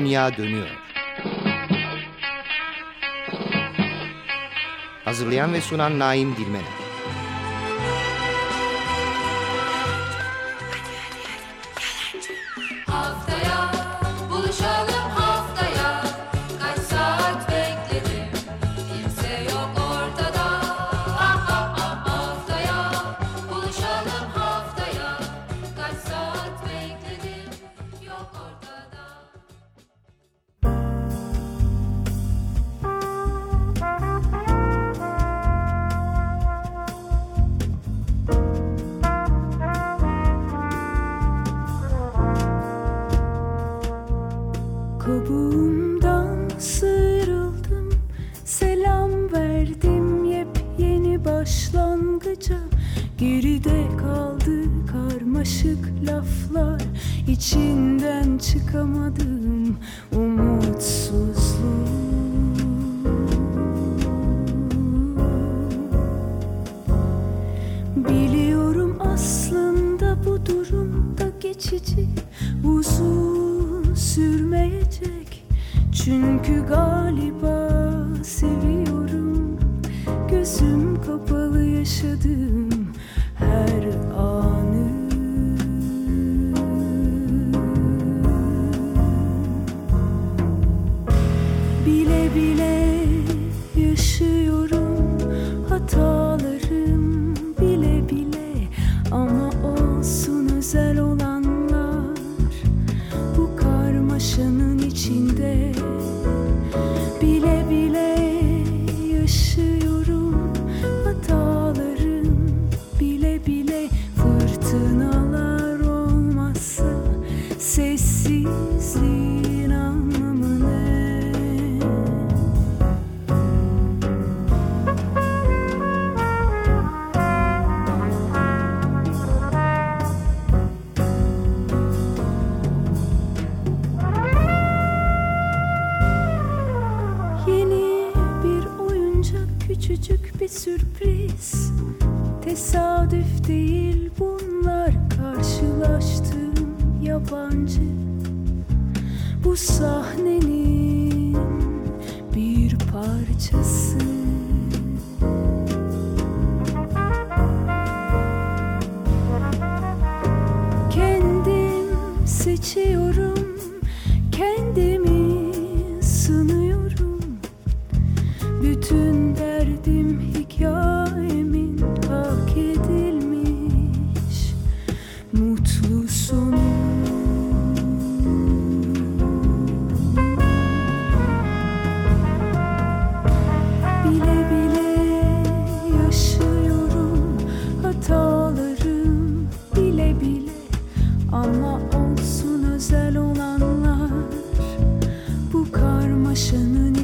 dünya dönüyor. Hazırlayan ve sunan Naim Dilmener. ile yaşıyorum hatalı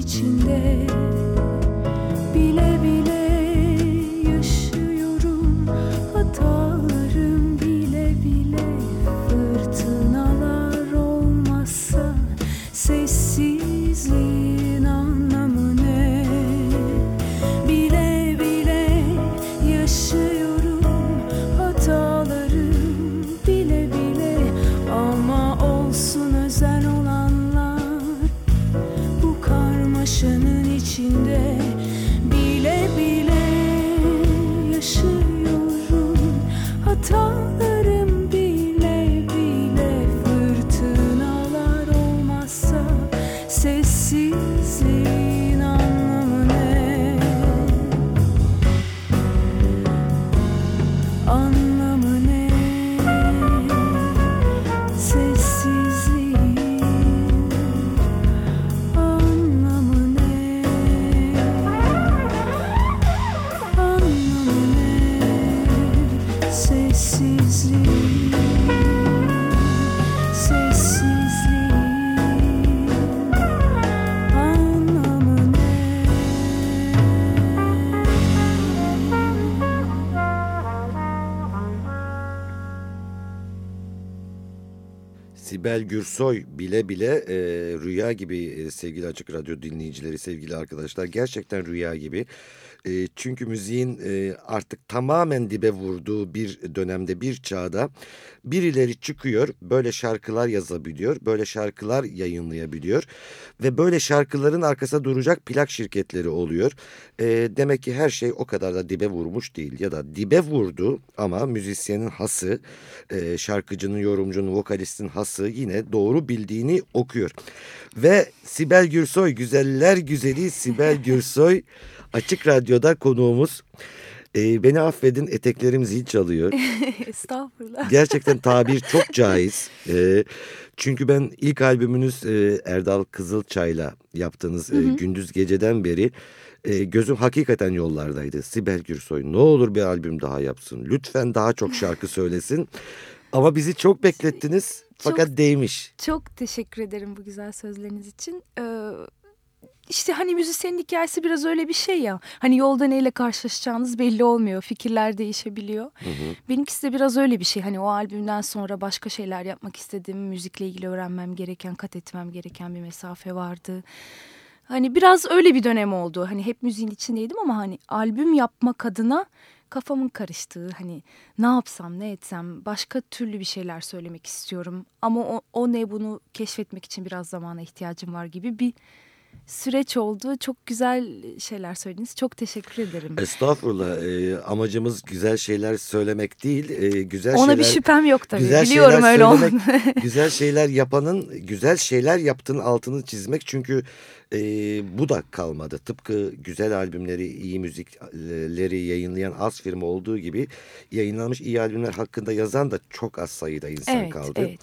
içinde bile Sibel Gürsoy bile bile e, rüya gibi e, sevgili Açık Radyo dinleyicileri, sevgili arkadaşlar. Gerçekten rüya gibi. E, çünkü müziğin e, artık tamamen dibe vurduğu bir dönemde, bir çağda birileri çıkıyor, böyle şarkılar yazabiliyor, böyle şarkılar yayınlayabiliyor ve böyle şarkıların arkasında duracak plak şirketleri oluyor. E, demek ki her şey o kadar da dibe vurmuş değil ya da dibe vurdu ama müzisyenin hası, e, şarkıcının, yorumcunun, vokalistin hası yine doğru bildiğini okuyor. Ve Sibel Gürsoy, güzeller güzeli Sibel Gürsoy Açık Radyo'da konuğumuz. Ee, beni affedin eteklerim zil çalıyor. Estağfurullah. Gerçekten tabir çok caiz. Ee, çünkü ben ilk albümünüz e, Erdal Kızılçay'la yaptığınız e, Gündüz Gece'den beri e, gözüm hakikaten yollardaydı. Sibel Gürsoy ne olur bir albüm daha yapsın. Lütfen daha çok şarkı söylesin. Ama bizi çok beklettiniz fakat değmiş. Çok teşekkür ederim bu güzel sözleriniz için. Ee, işte hani müzisyenin hikayesi biraz öyle bir şey ya. Hani yolda neyle karşılaşacağınız belli olmuyor. Fikirler değişebiliyor. Benimkisi de biraz öyle bir şey. Hani o albümden sonra başka şeyler yapmak istediğim, müzikle ilgili öğrenmem gereken, kat etmem gereken bir mesafe vardı. Hani biraz öyle bir dönem oldu. Hani hep müziğin içindeydim ama hani albüm yapmak adına kafamın karıştığı hani ne yapsam ne etsem başka türlü bir şeyler söylemek istiyorum. Ama o, o ne bunu keşfetmek için biraz zamana ihtiyacım var gibi bir süreç oldu. Çok güzel şeyler söylediniz. Çok teşekkür ederim. Estağfurullah. Ee, amacımız güzel şeyler söylemek değil. Ee, güzel Ona şeyler, bir şüphem yok tabii. Güzel Biliyorum öyle olduğunu. güzel şeyler yapanın güzel şeyler yaptığının altını çizmek. Çünkü e, bu da kalmadı. Tıpkı güzel albümleri, iyi müzikleri yayınlayan az firma olduğu gibi yayınlanmış iyi albümler hakkında yazan da çok az sayıda insan Evet, kaldı. evet.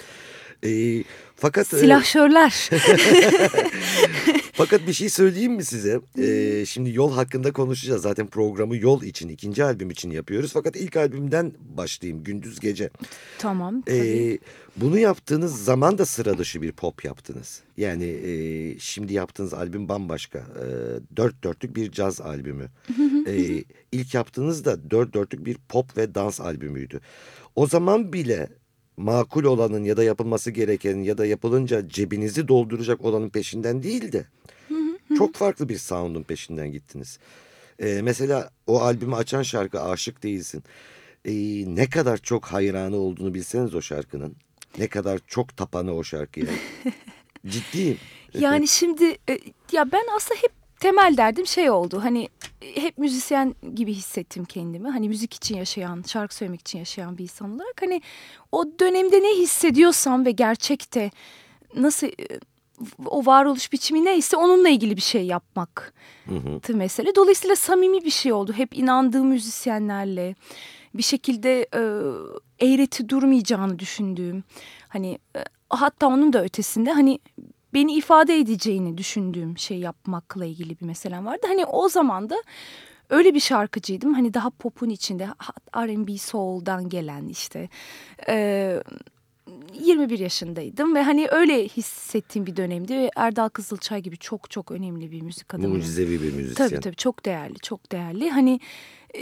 Ee, fakat e, Silahşörler. fakat bir şey söyleyeyim mi size? Ee, şimdi yol hakkında konuşacağız. Zaten programı yol için, ikinci albüm için yapıyoruz. Fakat ilk albümden başlayayım. Gündüz Gece. tamam tabii. Ee, bunu yaptığınız zaman da sıra dışı bir pop yaptınız. Yani e, şimdi yaptığınız albüm bambaşka. E, dört dörtlük bir caz albümü. e, ilk yaptığınız da dört dörtlük bir pop ve dans albümüydü. O zaman bile makul olanın ya da yapılması gerekenin ya da yapılınca cebinizi dolduracak olanın peşinden değil de çok farklı bir sound'un peşinden gittiniz. Ee, mesela o albümü açan şarkı Aşık Değilsin. Ee, ne kadar çok hayranı olduğunu bilseniz o şarkının. Ne kadar çok tapanı o şarkıya. Ciddiyim. Yani şimdi e, ya ben aslında hep temel derdim şey oldu. Hani e, hep müzisyen gibi hissettim kendimi. Hani müzik için yaşayan, şarkı söylemek için yaşayan bir insan olarak. Hani o dönemde ne hissediyorsam ve gerçekte nasıl e, o varoluş biçimi neyse onunla ilgili bir şey yapmak mesele. Dolayısıyla samimi bir şey oldu. Hep inandığım müzisyenlerle bir şekilde e, eğreti durmayacağını düşündüğüm hani e, hatta onun da ötesinde hani beni ifade edeceğini düşündüğüm şey yapmakla ilgili bir meselem vardı. Hani o zaman da öyle bir şarkıcıydım. Hani daha popun içinde R&B soul'dan gelen işte e, 21 yaşındaydım ve hani öyle hissettiğim bir dönemdi. Ve Erdal Kızılçay gibi çok çok önemli bir müzik adamı. Mucizevi bir müzisyen. Tabii tabii çok değerli çok değerli. Hani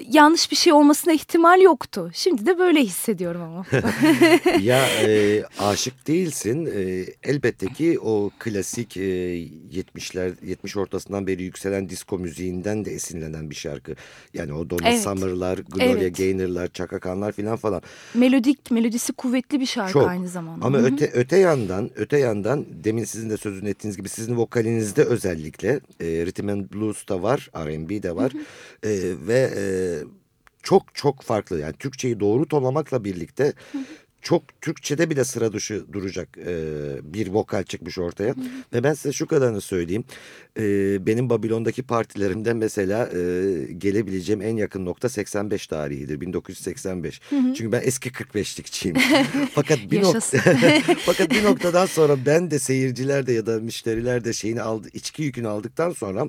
yanlış bir şey olmasına ihtimal yoktu. Şimdi de böyle hissediyorum ama. ya e, aşık değilsin. E, elbette ki o klasik e, 70'ler 70 ortasından beri yükselen disco müziğinden de esinlenen bir şarkı. Yani o Donna Evet. Summer'lar, Gloria Evet. Gaynor'lar, Chaka Khan'lar filan falan. Melodik, melodisi kuvvetli bir şarkı Çok. aynı zamanda. Ama Hı hı. öte öte yandan öte yandan demin sizin de sözünü ettiğiniz gibi sizin vokalinizde özellikle e, rhythm and blues da var, R&B de var E, ve e, çok çok farklı. Yani Türkçeyi doğru tonlamakla birlikte çok Türkçe'de bile sıra dışı duracak e, bir vokal çıkmış ortaya. Ve ben size şu kadarını söyleyeyim. E, benim Babilon'daki partilerimde mesela e, gelebileceğim en yakın nokta 85 tarihidir 1985 çünkü ben eski 45'likçiyim fakat bir nokta fakat bir noktadan sonra ben de seyirciler de ya da müşteriler de şeyini aldı içki yükünü aldıktan sonra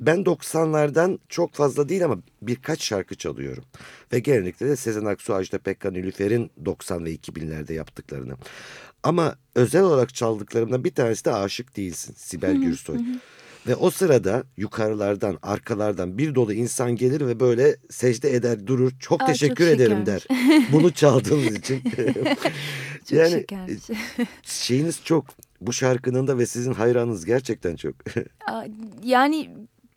ben 90'lardan çok fazla değil ama birkaç şarkı çalıyorum. Ve genellikle de Sezen Aksu, Ajda Pekkan, Nilüfer'in 90 ve 2000'lerde yaptıklarını. Ama özel olarak çaldıklarımdan bir tanesi de Aşık Değilsin, Sibel Gürsoy. Ve o sırada yukarılardan, arkalardan bir dolu insan gelir ve böyle secde eder durur. Çok Aa, teşekkür çok ederim der. Bunu çaldığınız için. Çok yani şekermiş. şeyiniz çok. Bu şarkının da ve sizin hayranınız gerçekten çok. Yani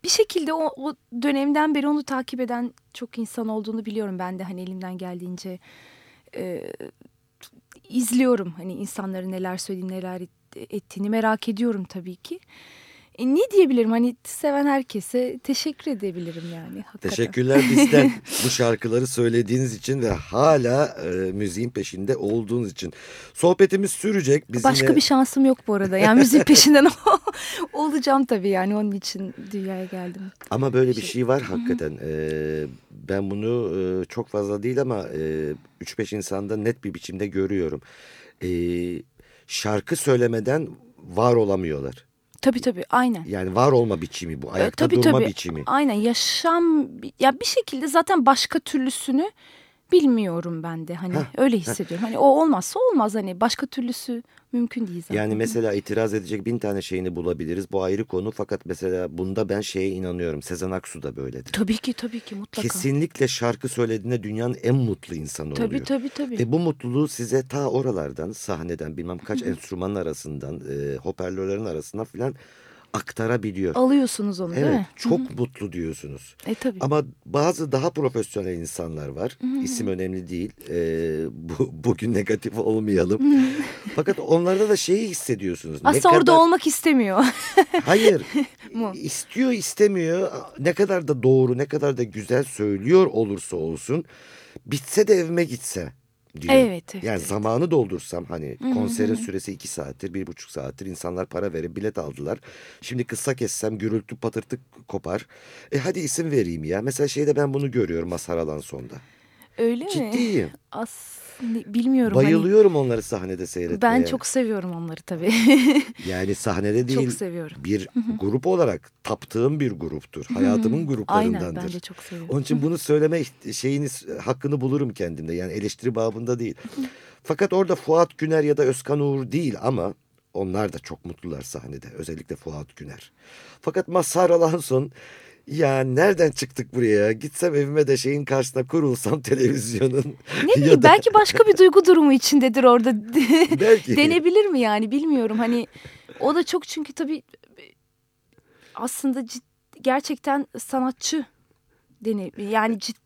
bir şekilde o, o dönemden beri onu takip eden çok insan olduğunu biliyorum ben de hani elimden geldiğince e, izliyorum hani insanların neler söylediğini neler et- ettiğini merak ediyorum tabii ki. Ne diyebilirim hani seven herkese teşekkür edebilirim yani. Hakikaten. Teşekkürler bizden bu şarkıları söylediğiniz için ve hala e, müziğin peşinde olduğunuz için. Sohbetimiz sürecek. Biz Başka bir şansım yok bu arada. Yani müzik peşinden olacağım tabii yani onun için dünyaya geldim. Ama böyle bir şey var hakikaten. Ee, ben bunu e, çok fazla değil ama e, 3-5 insanda net bir biçimde görüyorum. Ee, şarkı söylemeden var olamıyorlar. Tabii tabii aynen. Yani var olma biçimi bu. E, Ayakta tabii, durma tabii. biçimi. Aynen yaşam ya bir şekilde zaten başka türlüsünü bilmiyorum ben de hani öyle hissediyorum. Hani o olmazsa olmaz hani başka türlüsü mümkün değil zaten. Yani mesela itiraz edecek bin tane şeyini bulabiliriz. Bu ayrı konu. Fakat mesela bunda ben şeye inanıyorum. Sezen Aksu da böyledir. Tabii ki tabii ki mutlaka. Kesinlikle şarkı söylediğinde dünyanın en mutlu insanı Tabii oluyor. tabii tabii. Ve bu mutluluğu size ta oralardan, sahneden, bilmem kaç enstrümanın arasından, e, hoparlörlerin arasından filan aktarabiliyor. Alıyorsunuz onu değil Evet, mi? çok mutlu diyorsunuz. E tabii. Ama bazı daha profesyonel insanlar var. İsim önemli değil. E, bu, bugün negatif olmayalım. Fakat onlarda da şeyi hissediyorsunuz. Ne Aslında orada kadar- olmak istemiyor. Hayır. İstiyor istemiyor. Ne kadar da doğru, ne kadar da güzel söylüyor olursa olsun. Bitse de evime gitse diyor. Evet, evet, Yani evet. zamanı doldursam hani konserin süresi iki saattir, bir buçuk saattir. insanlar para verip bilet aldılar. Şimdi kısa kessem gürültü patırtı kopar. E hadi isim vereyim ya. Mesela şeyde ben bunu görüyorum Mazhar Alanson'da. Öyle mi? Ciddiyim. As bilmiyorum. hani Bayılıyorum onları sahnede seyretmeye. ben çok seviyorum onları tabii. Yani sahnede değil. çok seviyorum. bir grup olarak taptığım bir gruptur. Hayatımın gruplarındandır. Aynen ben de çok seviyorum. Onun için bunu söyleme şeyiniz hakkını bulurum kendimde. Yani eleştiri babında değil. Fakat orada Fuat Güner ya da Özkan Uğur değil ama onlar da çok mutlular sahnede. Özellikle Fuat Güner. Fakat Mazhar Alanson ya nereden çıktık buraya? Gitsem evime de şeyin karşısına kurulsam televizyonun. Ne bileyim belki başka bir duygu durumu içindedir orada. Belki. Denebilir mi yani bilmiyorum. Hani o da çok çünkü tabii aslında cid- gerçekten sanatçı dene yani ciddi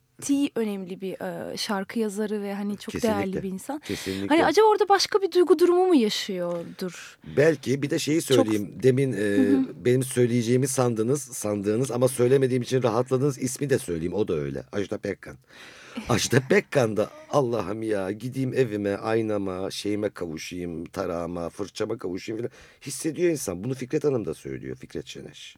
önemli bir e, şarkı yazarı ve hani çok Kesinlikle. değerli bir insan. Kesinlikle. Hani acaba orada başka bir duygu durumu mu yaşıyordur? Belki bir de şeyi söyleyeyim. Demin e, benim söyleyeceğimi sandınız, sandığınız ama söylemediğim için rahatladığınız ismi de söyleyeyim. O da öyle. Ajda Pekkan. Ajda Pekkan da Allah'ım ya gideyim evime, aynama, şeyime kavuşayım, tarağıma, fırçama kavuşayım falan. Hissediyor insan. Bunu Fikret Hanım da söylüyor. Fikret Şeneş.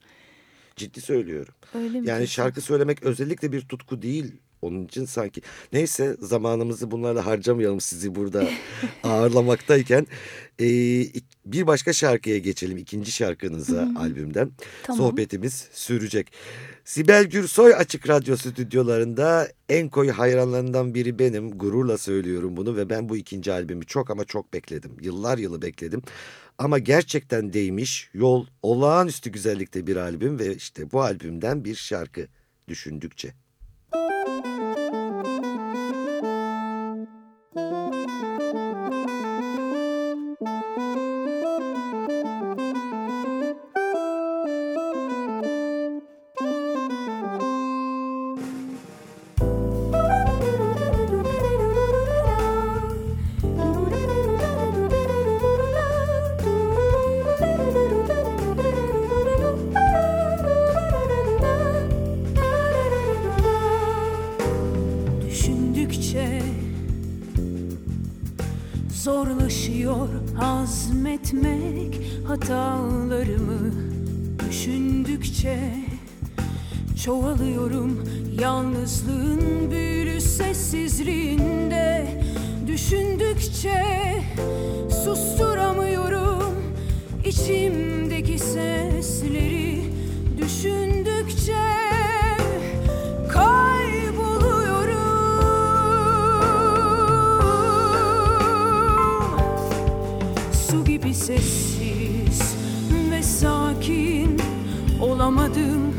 Ciddi söylüyorum. Öyle mi? Yani diyorsun? şarkı söylemek özellikle bir tutku değil. Onun için sanki. Neyse zamanımızı bunlarla harcamayalım sizi burada ağırlamaktayken. Ee, bir başka şarkıya geçelim. ikinci şarkınıza albümden. Tamam. Sohbetimiz sürecek. Sibel Gürsoy Açık Radyo stüdyolarında en koyu hayranlarından biri benim. Gururla söylüyorum bunu ve ben bu ikinci albümü çok ama çok bekledim. Yıllar yılı bekledim. Ama gerçekten değmiş. Yol olağanüstü güzellikte bir albüm ve işte bu albümden bir şarkı. Düşündükçe zorlaşıyor azmetmek hatalarımı düşündükçe çoğalıyorum. Yalnızlığın büyülü sessizliğinde düşündükçe susturamıyorum. İçimdeki sesleri sessiz ve sakin Olamadım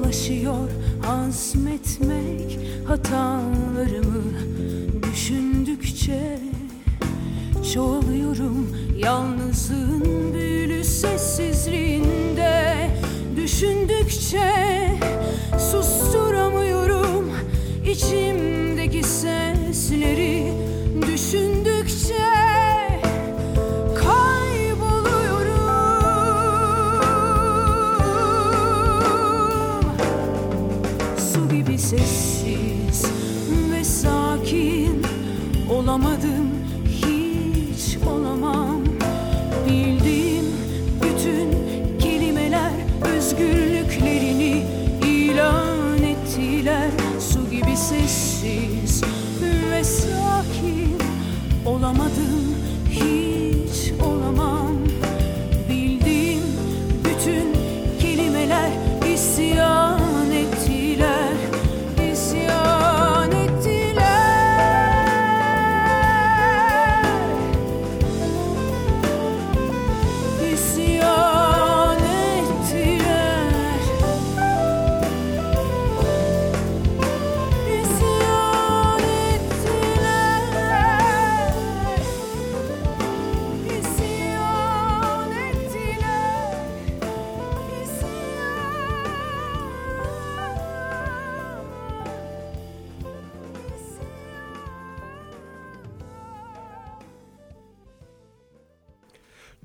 zorlaşıyor hazmetmek hatalarımı düşündükçe çoğalıyorum. Yalnızlığın büyülü sessizliğinde düşündükçe susturamıyorum. İçimdeki sesleri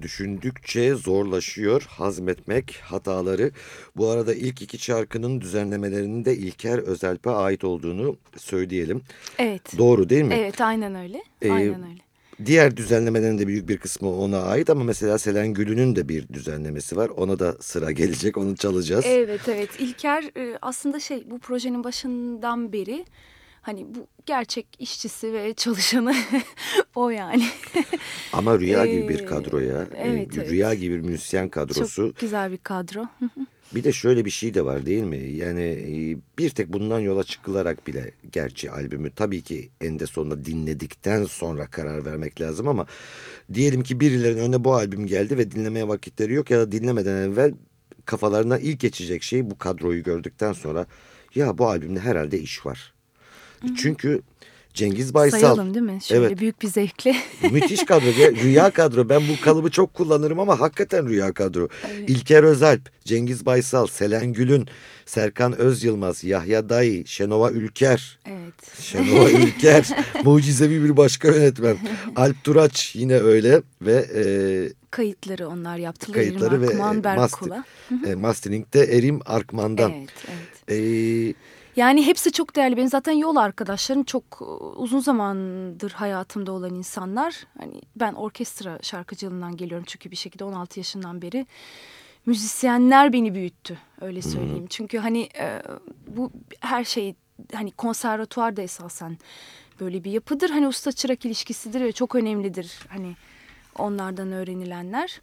Düşündükçe zorlaşıyor hazmetmek hataları. Bu arada ilk iki şarkının düzenlemelerinin de İlker Özelp'e ait olduğunu söyleyelim. Evet. Doğru değil mi? Evet aynen öyle. Ee, aynen öyle. Diğer düzenlemelerin de büyük bir kısmı ona ait ama mesela Selen Gül'ünün de bir düzenlemesi var. Ona da sıra gelecek, onu çalacağız. Evet evet İlker e, aslında şey bu projenin başından beri hani bu gerçek işçisi ve çalışanı o yani. Ama Rüya gibi bir Ee, kadro ya. evet, Ee, evet. Rüya gibi bir müzisyen kadrosu. Çok güzel bir kadro. Bir de şöyle bir şey de var değil mi? Yani e, bir tek bundan yola çıkılarak bile gerçi albümü tabii ki eninde sonunda dinledikten sonra karar vermek lazım ama diyelim ki birilerinin önüne bu albüm geldi ve dinlemeye vakitleri yok ya da dinlemeden evvel kafalarına ilk geçecek şey bu kadroyu gördükten sonra ya bu albümde herhalde iş var. Çünkü Cengiz Baysal Sayalım değil mi? Şöyle Evet. büyük bir zevkle. Müthiş kadro. Ya, Rüya kadro. Ben bu kalıbı çok kullanırım ama hakikaten rüya kadro. İlker Özalp, Cengiz Baysal, Selen Gülün, Serkan Özyılmaz, Yahya Dayı, Şenova Ülker. evet. Şenova Ülker. Mucizevi bir başka yönetmen. Alp Turaç yine öyle ve e, Kayıtları onlar yaptılar. kayıtları ve e, Berkula. master, e, masteringde Erim Arkman'dan. Evet, evet. E, Yani hepsi çok değerli. Benim zaten yol arkadaşlarım çok e, uzun zamandır hayatımda olan insanlar. Hani ben orkestra şarkıcılığından geliyorum çünkü bir şekilde 16 yaşından beri müzisyenler beni büyüttü öyle söyleyeyim. Çünkü hani e, bu her şey hani konservatuvar da esasen böyle bir yapıdır. Hani usta çırak ilişkisidir ve çok önemlidir hani onlardan öğrenilenler.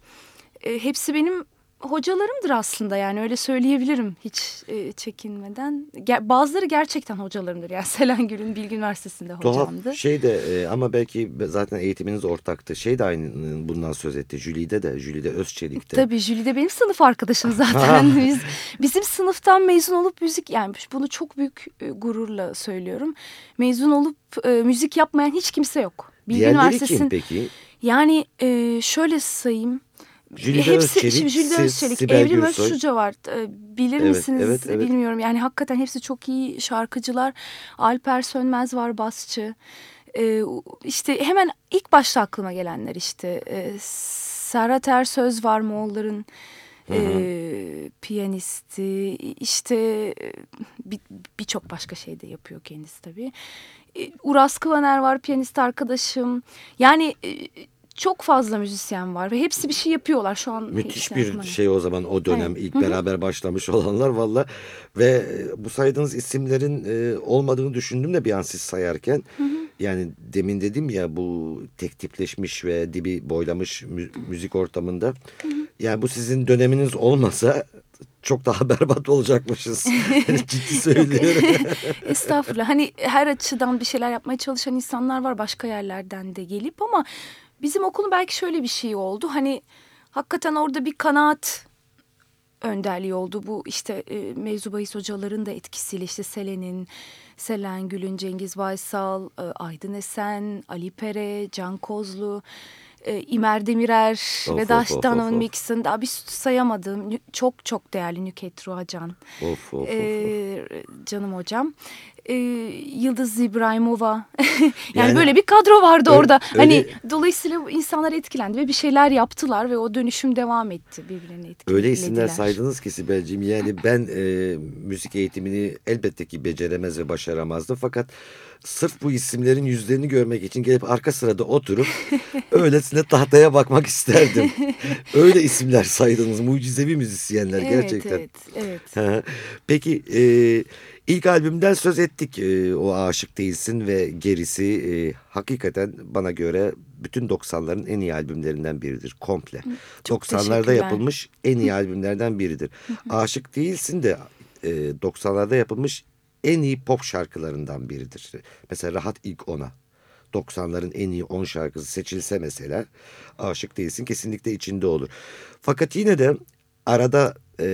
E, hepsi benim hocalarımdır aslında yani öyle söyleyebilirim hiç e, çekinmeden. Ger- bazıları gerçekten hocalarımdır yani Selen Gül'ün Bilgi Üniversitesi'nde hocamdı. Tuhaf şey de e, ama belki zaten eğitiminiz ortaktı. Şey de aynı bundan söz etti. Jülide de, Jülide Özçelik'te. Tabii Jüli de benim sınıf arkadaşım zaten. Biz, bizim sınıftan mezun olup müzik yani bunu çok büyük e, gururla söylüyorum. Mezun olup e, müzik yapmayan hiç kimse yok. Bilgi Diğerleri kim Üniversitesi'nin peki? yani e, şöyle sayayım. Jülide hepsi Özçelik, şimdi Jülide Özçelik, Sibel Evrim Gürsoy. Özşuca var. Ee, Bilir Evet, misiniz evet, evet. bilmiyorum. Yani hakikaten hepsi çok iyi şarkıcılar. Alper Sönmez var basçı. Ee, işte hemen ilk başta aklıma gelenler işte. Ee, Serhat Ersöz var Moğolların e, piyanisti. İşte e, bir- birçok başka şey de yapıyor kendisi tabii. E, Uras Kıvaner var piyanist arkadaşım. Yani e, çok fazla müzisyen var ve hepsi bir şey yapıyorlar şu an. Müthiş bir şey o zaman o dönem Evet. ilk Hı hı. beraber başlamış olanlar valla ve e, bu saydığınız isimlerin e, olmadığını düşündüm de bir an siz sayarken yani demin dedim ya bu tek tipleşmiş ve dibi boylamış mü- müzik ortamında yani bu sizin döneminiz olmasa çok daha berbat olacakmışız ciddi söylüyorum. Estağfurullah. Hani her açıdan bir şeyler yapmaya çalışan insanlar var başka yerlerden de gelip ama bizim okulun belki şöyle bir şey oldu. Hani hakikaten orada bir kanaat önderliği oldu. Bu işte e, mevzu hocaların da etkisiyle işte Selen'in, Selen Gül'ün, Cengiz Baysal, e, Aydın Esen, Ali Pere, Can Kozlu, e, İmer Demirer, Of, Vedaş of, mixin daha bir sayamadığım çok çok değerli Nüket Ruhacan. of, of, of, of. Canım hocam. Ee, Yıldız İbrahimova. yani, Yani- böyle bir kadro vardı Öyle- orada. öyle- Hani dolayısıyla insanlar etkilendi ve bir şeyler yaptılar ve o dönüşüm devam etti birbirine etkilediler. Öyle isimler saydınız ki Sibel'ciğim yani ben e, müzik eğitimini elbette ki beceremez ve başaramazdım fakat sırf bu isimlerin yüzlerini görmek için gelip arka sırada oturup öylesine tahtaya bakmak isterdim. Öyle isimler saydınız mucizevi müzisyenler Evet, gerçekten. evet, evet. Peki e, ilk albümden söz ettik e, o aşık değilsin ve gerisi e, hakikaten bana göre bütün 90'ların en iyi albümlerinden biridir komple. çok 90'larda teşekkürler. yapılmış en iyi albümlerden biridir. aşık değilsin de e, 90'larda yapılmış en iyi pop şarkılarından biridir. Mesela Rahat ilk ona. 90'ların en iyi 10 şarkısı seçilse mesela aşık değilsin kesinlikle içinde olur. Fakat yine de arada e,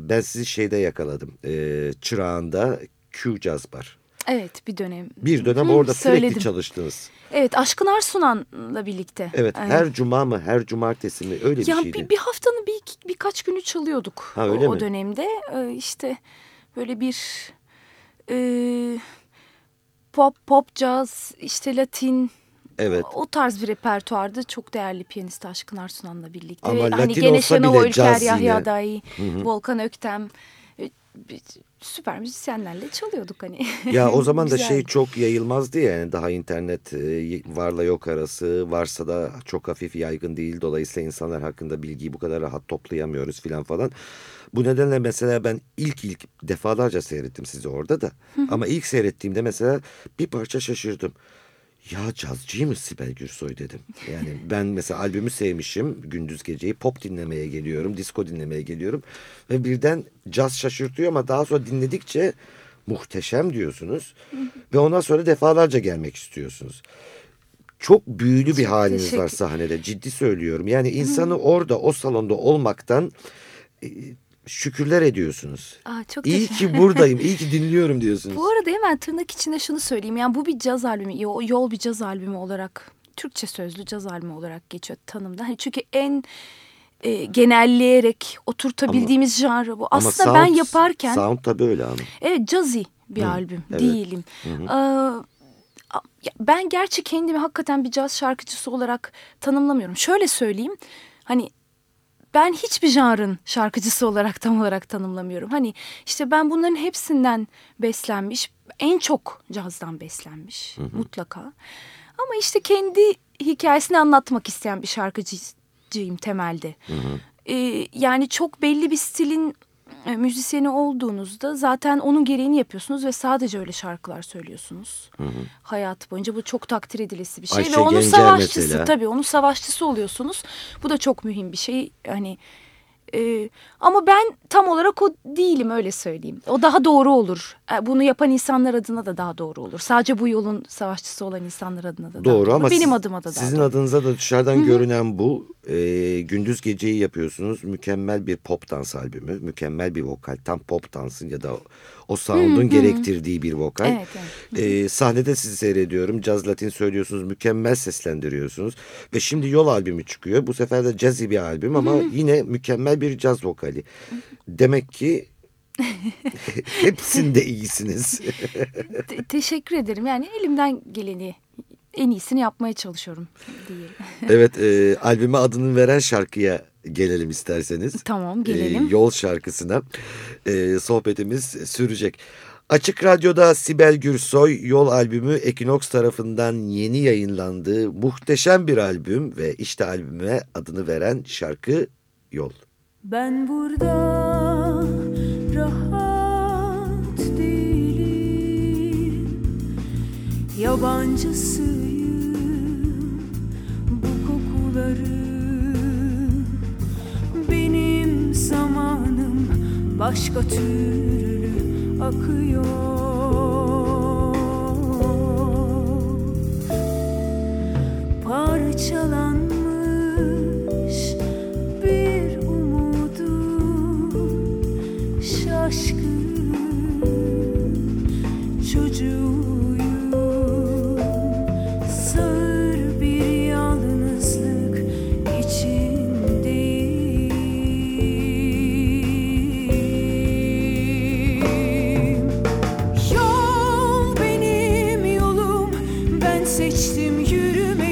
ben sizi şeyde yakaladım. E, Çırağan'da Q Jazz Bar. Evet bir dönem. Bir dönem Hı, orada söyledim. sürekli çalıştınız. Evet Aşkın Arsunan'la birlikte. Evet her cuma mı her cumartesi mi öyle bir ya şeydi. bir, bir haftanın bir birkaç günü çalıyorduk Ha, öyle o, o mi? dönemde. Ee, işte böyle bir e, pop, pop, jazz, işte Latin Evet. o tarz bir repertuarda çok değerli piyanist Aşkın Arsunan'la birlikte. Ama Ve Latin hani gene olsa Şenol bile Ülker, caz. Yahya Dahi, Volkan Öktem süper müzisyenlerle çalıyorduk hani. Ya o zaman da şey çok yayılmazdı ya yani daha internet e, varla yok arası varsa da çok hafif yaygın değil dolayısıyla insanlar hakkında bilgiyi bu kadar rahat toplayamıyoruz filan falan. Bu nedenle mesela ben ilk ilk defalarca seyrettim sizi orada da ama ilk seyrettiğimde mesela bir parça şaşırdım. Ya cazcı mı Sibel Gürsoy dedim. Yani ben mesela albümü sevmişim. Gündüz geceyi pop dinlemeye geliyorum. Disco dinlemeye geliyorum. Ve birden caz şaşırtıyor ama daha sonra dinledikçe muhteşem diyorsunuz. Ve ondan sonra defalarca gelmek istiyorsunuz. Çok büyülü bir haliniz teşekkür- var sahnede. Ciddi söylüyorum. Yani insanı orada o salonda olmaktan e, şükürler ediyorsunuz. Aa, çok İyi ki buradayım. iyi ki dinliyorum diyorsunuz. Bu arada hemen tırnak içinde şunu söyleyeyim. Yani bu bir caz albümü, yo- yol bir caz albümü olarak, Türkçe sözlü caz albümü olarak geçiyor tanımda. Hani çünkü en e, genelleyerek oturtabildiğimiz janrı bu. Ama Aslında ben sound- yaparken Sound tabii öyle ama. evet cazzy bir albüm evet. değilim. Ee, a- ya ben gerçi kendimi hakikaten bir caz şarkıcısı olarak tanımlamıyorum. Şöyle söyleyeyim. Hani ben hiçbir janrın şarkıcısı olarak tam olarak tanımlamıyorum. Hani işte ben bunların hepsinden beslenmiş, en çok cazdan beslenmiş mutlaka. Ama işte kendi hikayesini anlatmak isteyen bir şarkıcıyım temelde. Ee, yani çok belli bir stilin müzisyeni olduğunuzda zaten onun gereğini yapıyorsunuz ve sadece öyle şarkılar söylüyorsunuz. Hayat boyunca bu çok takdir edilesi bir şey Ayşe ve onun Gencer savaşçısı mesela. tabii onun savaşçısı oluyorsunuz. Bu da çok mühim bir şey. Hani e, ama ben tam olarak o değilim öyle söyleyeyim. O daha doğru olur. E, Bunu yapan insanlar adına da daha doğru olur. Sadece bu yolun savaşçısı olan insanlar adına da daha Doğru doğru. ama benim siz- adıma da sizin doğru. adınıza da dışarıdan görünen bu. Ee, gündüz geceyi yapıyorsunuz. Mükemmel bir pop dans albümü. Mükemmel bir vokal. Tam pop dansın ya da O sound'un gerektirdiği bir vokal. Evet, evet. Ee, sahnede sizi seyrediyorum. Caz latin söylüyorsunuz. Mükemmel seslendiriyorsunuz. Ve şimdi Yol albümü çıkıyor. Bu sefer de jazzy bir albüm ama yine mükemmel bir caz vokali. Demek ki hepsinde iyisiniz. Te- teşekkür ederim. Yani elimden geleni en iyisini yapmaya çalışıyorum diyelim. evet e, albüme adını veren şarkıya gelelim isterseniz. Tamam, gelelim. E, yol şarkısına e, sohbetimiz sürecek. Açık Radyo'da Sibel Gürsoy Yol albümü Ekinox tarafından yeni yayınlandığı muhteşem bir albüm ve işte albüme adını veren şarkı Yol. Ben burada rahat değilim Yabancısıyım bu kokuları Benim zamanım. Başka türlü akıyor. Parçalanmış ben seçtim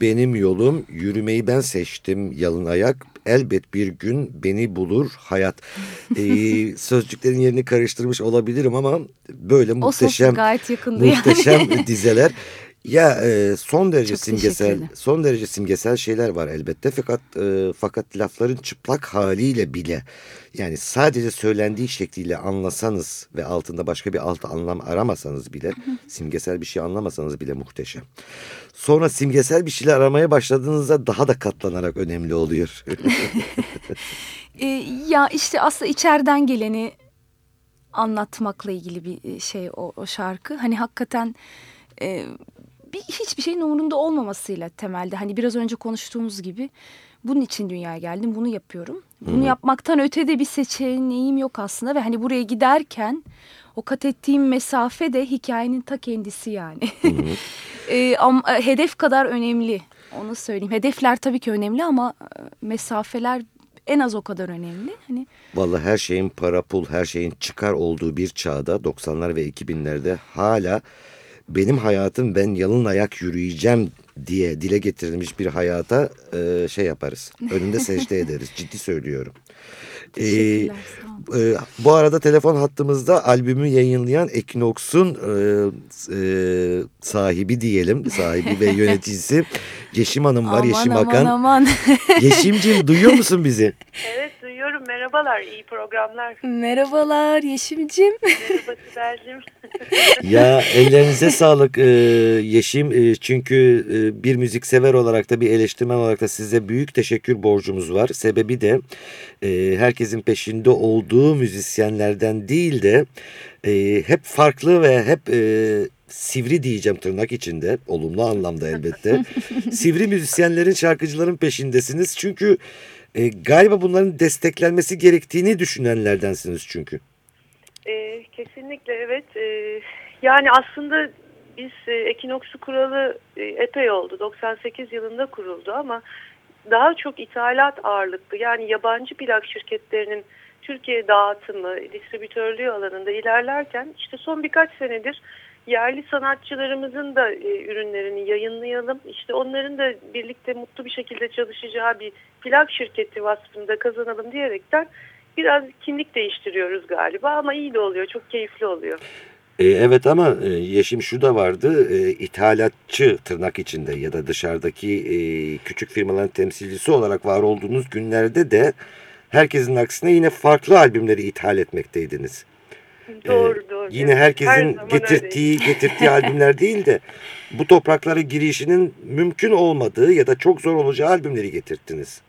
benim yolum, yürümeyi ben seçtim yalın ayak. Elbet bir gün beni bulur hayat. Ee, sözcüklerin yerini karıştırmış olabilirim ama böyle O muhteşem gayet yakındı yani. muhteşem dizeler. Ya e, son derece Çok simgesel, son derece simgesel şeyler var elbette. Fakat e, fakat lafların çıplak haliyle bile yani sadece söylendiği şekliyle anlasanız ve altında başka bir alt anlam aramasanız bile simgesel bir şey anlamasanız bile muhteşem. Sonra simgesel bir şeyler aramaya başladığınızda daha da katlanarak önemli oluyor. Ee, ya işte aslında içeriden geleni anlatmakla ilgili bir e, şey o, o şarkı. Hani hakikaten e, bir, hiçbir şeyin umurunda olmamasıyla temelde. Hani biraz önce konuştuğumuz gibi bunun için dünyaya geldim, bunu yapıyorum. Bunu yapmaktan ötede bir seçeneğim yok aslında ve hani buraya giderken o kat ettiğim mesafe de hikayenin ta kendisi yani. e, ama hedef kadar önemli. Onu söyleyeyim. Hedefler tabii ki önemli ama e, mesafeler en az o kadar önemli. Hani Vallahi her şeyin para pul, her şeyin çıkar olduğu bir çağda 90'lar ve 2000'lerde hala benim hayatım ben yalın ayak yürüyeceğim diye dile getirilmiş bir hayata e, şey yaparız. Önünde secde ederiz. Ciddi söylüyorum. Ee, e, bu arada telefon hattımızda albümü yayınlayan Ekinox'un e, e, sahibi diyelim. Sahibi ve yöneticisi Yeşim Hanım var. aman Yeşim aman Akan. aman. Yeşim'cim duyuyor musun bizi? Evet. Merhabalar. iyi programlar. Merhabalar Yeşim'cim. Merhaba Sibel'cim. Ya ellerinize sağlık e, Yeşim. E, çünkü e, bir müziksever olarak da bir eleştirmen olarak da size büyük teşekkür borcumuz var. Sebebi de e, herkesin peşinde olduğu müzisyenlerden değil de e, hep farklı ve hep e, sivri diyeceğim tırnak içinde olumlu anlamda elbette. sivri müzisyenlerin şarkıcıların peşindesiniz. Çünkü e, galiba bunların desteklenmesi gerektiğini düşünenlerdensiniz çünkü. Ee, kesinlikle evet. Ee, yani aslında biz e, Ekinoks'u kuralı e, epey oldu. 98 yılında kuruldu ama daha çok ithalat ağırlıklı. Yani yabancı plak şirketlerinin Türkiye dağıtımı, distribütörlüğü alanında ilerlerken işte son birkaç senedir yerli sanatçılarımızın da e, ürünlerini yayınlayalım. İşte onların da birlikte mutlu bir şekilde çalışacağı bir plak şirketi vasfında kazanalım diyerekten biraz kimlik değiştiriyoruz galiba ama iyi de oluyor, çok keyifli oluyor. E, evet ama e, Yeşim şu da vardı e, ithalatçı tırnak içinde ya da dışarıdaki küçük firmaların temsilcisi olarak var olduğunuz günlerde de herkesin aksine yine farklı albümleri ithal etmekteydiniz. E, Doğru doğru. Yine herkesin her öyleydi. getirdiği getirdiği albümler değil de bu topraklara girişinin mümkün olmadığı ya da çok zor olacağı albümleri getirttiniz.